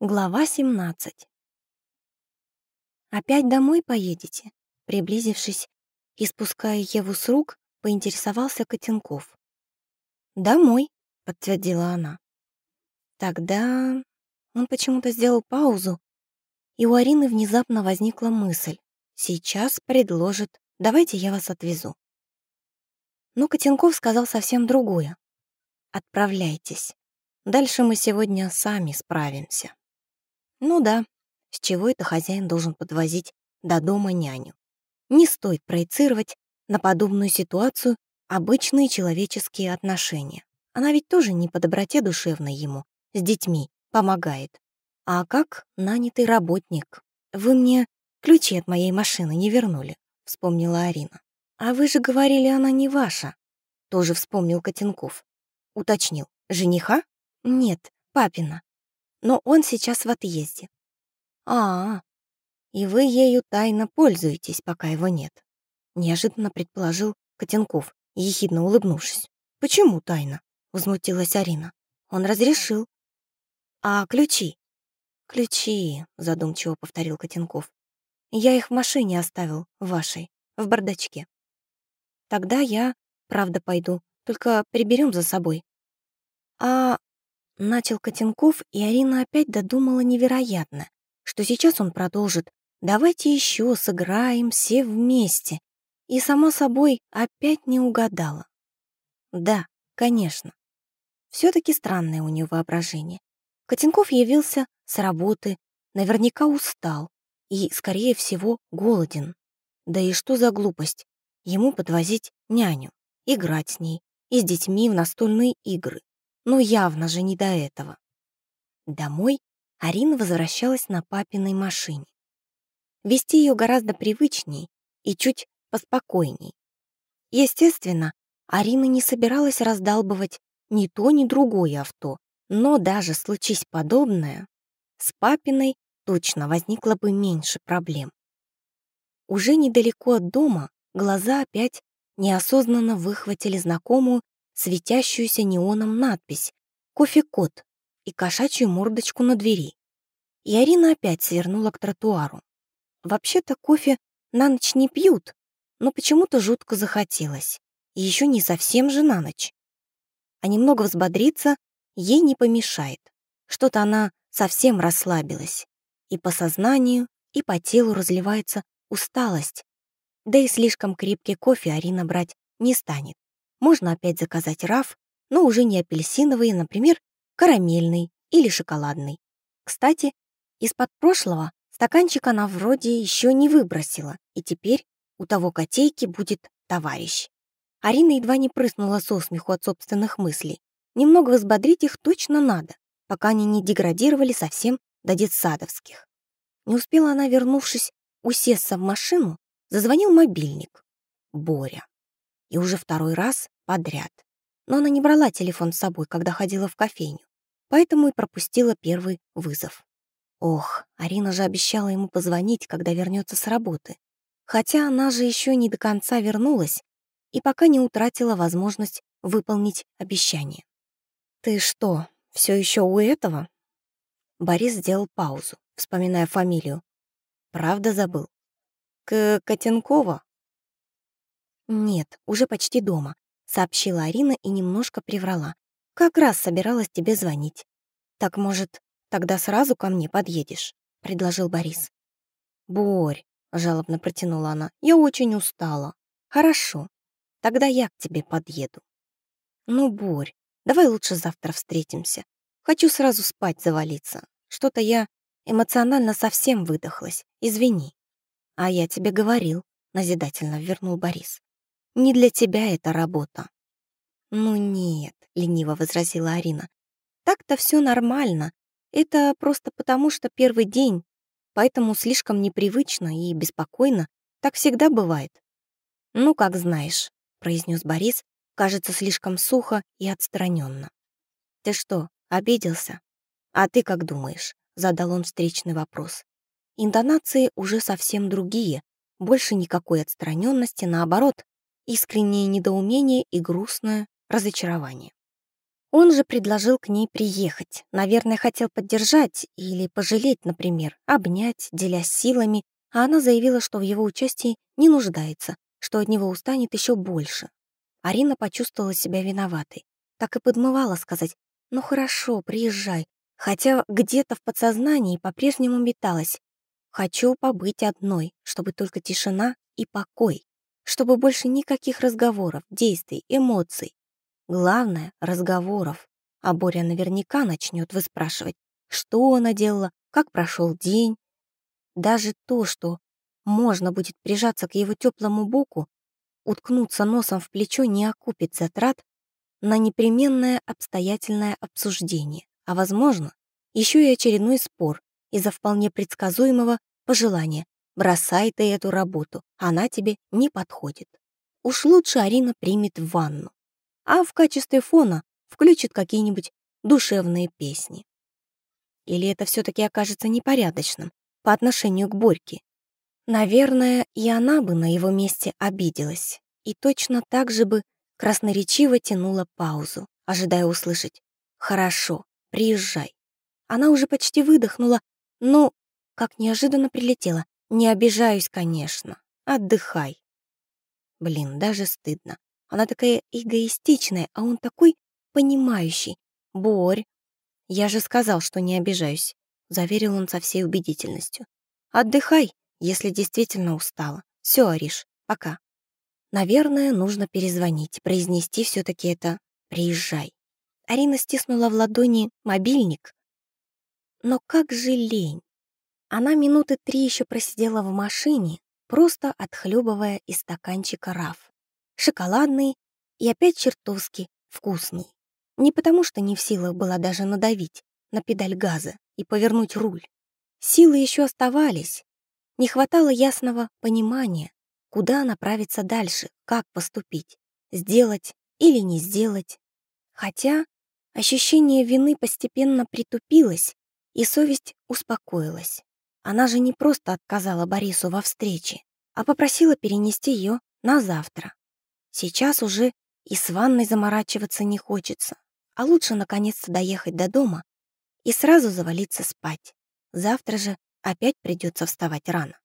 Глава 17 «Опять домой поедете?» Приблизившись и спуская Еву с рук, поинтересовался Котенков. «Домой», — подтвердила она. Тогда он почему-то сделал паузу, и у Арины внезапно возникла мысль. «Сейчас предложит, давайте я вас отвезу». Но Котенков сказал совсем другое. «Отправляйтесь. Дальше мы сегодня сами справимся». Ну да, с чего это хозяин должен подвозить до дома няню? Не стоит проецировать на подобную ситуацию обычные человеческие отношения. Она ведь тоже не по доброте душевной ему, с детьми, помогает. А как нанятый работник. Вы мне ключи от моей машины не вернули, вспомнила Арина. А вы же говорили, она не ваша. Тоже вспомнил Котенков. Уточнил. Жениха? Нет, папина но он сейчас в отъезде. А, -а и вы ею тайно пользуетесь, пока его нет. Неожиданно предположил Котенков, ехидно улыбнувшись. Почему тайно? Возмутилась Арина. Он разрешил. А ключи? Ключи, задумчиво повторил Котенков. Я их в машине оставил, вашей, в бардачке. Тогда я, правда, пойду, только приберем за собой. А Начал Котенков, и Арина опять додумала невероятно, что сейчас он продолжит «давайте еще сыграем все вместе», и, само собой, опять не угадала. Да, конечно. все таки странное у нее воображение. Котенков явился с работы, наверняка устал и, скорее всего, голоден. Да и что за глупость? Ему подвозить няню, играть с ней и с детьми в настольные игры. Ну, явно же не до этого. Домой Арина возвращалась на папиной машине. Вести ее гораздо привычней и чуть поспокойней. Естественно, Арина не собиралась раздалбывать ни то, ни другое авто, но даже случись подобное, с папиной точно возникло бы меньше проблем. Уже недалеко от дома глаза опять неосознанно выхватили знакомую светящуюся неоном надпись «Кофе-код» и кошачью мордочку на двери. И Арина опять свернула к тротуару. Вообще-то кофе на ночь не пьют, но почему-то жутко захотелось. И еще не совсем же на ночь. А немного взбодриться ей не помешает. Что-то она совсем расслабилась. И по сознанию, и по телу разливается усталость. Да и слишком крепкий кофе Арина брать не станет. Можно опять заказать раф, но уже не апельсиновый, например, карамельный или шоколадный. Кстати, из-под прошлого стаканчик она вроде еще не выбросила, и теперь у того котейки будет товарищ. Арина едва не прыснула со смеху от собственных мыслей. Немного взбодрить их точно надо, пока они не деградировали совсем до детсадовских. Не успела она, вернувшись, усесться в машину, зазвонил мобильник. Боря и уже второй раз подряд. Но она не брала телефон с собой, когда ходила в кофейню, поэтому и пропустила первый вызов. Ох, Арина же обещала ему позвонить, когда вернется с работы. Хотя она же еще не до конца вернулась и пока не утратила возможность выполнить обещание. «Ты что, все еще у этого?» Борис сделал паузу, вспоминая фамилию. «Правда забыл?» «К Котенкова?» «Нет, уже почти дома», — сообщила Арина и немножко приврала. «Как раз собиралась тебе звонить». «Так, может, тогда сразу ко мне подъедешь?» — предложил Борис. «Борь», — жалобно протянула она, — «я очень устала». «Хорошо, тогда я к тебе подъеду». «Ну, Борь, давай лучше завтра встретимся. Хочу сразу спать завалиться. Что-то я эмоционально совсем выдохлась. Извини». «А я тебе говорил», — назидательно вернул Борис. Не для тебя эта работа». «Ну нет», — лениво возразила Арина. «Так-то все нормально. Это просто потому, что первый день, поэтому слишком непривычно и беспокойно. Так всегда бывает». «Ну, как знаешь», — произнес Борис, кажется, слишком сухо и отстраненно. «Ты что, обиделся?» «А ты как думаешь?» — задал он встречный вопрос. Интонации уже совсем другие, больше никакой отстраненности, наоборот, искреннее недоумение и грустное разочарование. Он же предложил к ней приехать. Наверное, хотел поддержать или пожалеть, например, обнять, делясь силами, а она заявила, что в его участии не нуждается, что от него устанет еще больше. Арина почувствовала себя виноватой. Так и подмывала сказать «Ну хорошо, приезжай», хотя где-то в подсознании по-прежнему металась. «Хочу побыть одной, чтобы только тишина и покой, чтобы больше никаких разговоров, действий, эмоций, Главное — разговоров. А Боря наверняка начнет выспрашивать, что она делала, как прошел день. Даже то, что можно будет прижаться к его теплому боку, уткнуться носом в плечо не окупит затрат на непременное обстоятельное обсуждение, а, возможно, еще и очередной спор из-за вполне предсказуемого пожелания «бросай ты эту работу, она тебе не подходит». Уж лучше Арина примет ванну а в качестве фона включит какие-нибудь душевные песни. Или это все-таки окажется непорядочным по отношению к Борьке? Наверное, и она бы на его месте обиделась и точно так же бы красноречиво тянула паузу, ожидая услышать «Хорошо, приезжай». Она уже почти выдохнула, но, как неожиданно прилетела, «Не обижаюсь, конечно, отдыхай». Блин, даже стыдно. Она такая эгоистичная, а он такой понимающий. Борь, я же сказал, что не обижаюсь, заверил он со всей убедительностью. Отдыхай, если действительно устала. Все, Ариш, пока. Наверное, нужно перезвонить, произнести все-таки это «приезжай». Арина стиснула в ладони мобильник. Но как же лень. Она минуты три еще просидела в машине, просто отхлебывая из стаканчика раф шоколадный и опять чертовски вкусный. Не потому, что не в силах была даже надавить на педаль газа и повернуть руль. Силы еще оставались. Не хватало ясного понимания, куда направиться дальше, как поступить, сделать или не сделать. Хотя ощущение вины постепенно притупилось, и совесть успокоилась. Она же не просто отказала Борису во встрече, а попросила перенести ее на завтра. Сейчас уже и с ванной заморачиваться не хочется, а лучше наконец-то доехать до дома и сразу завалиться спать. Завтра же опять придется вставать рано.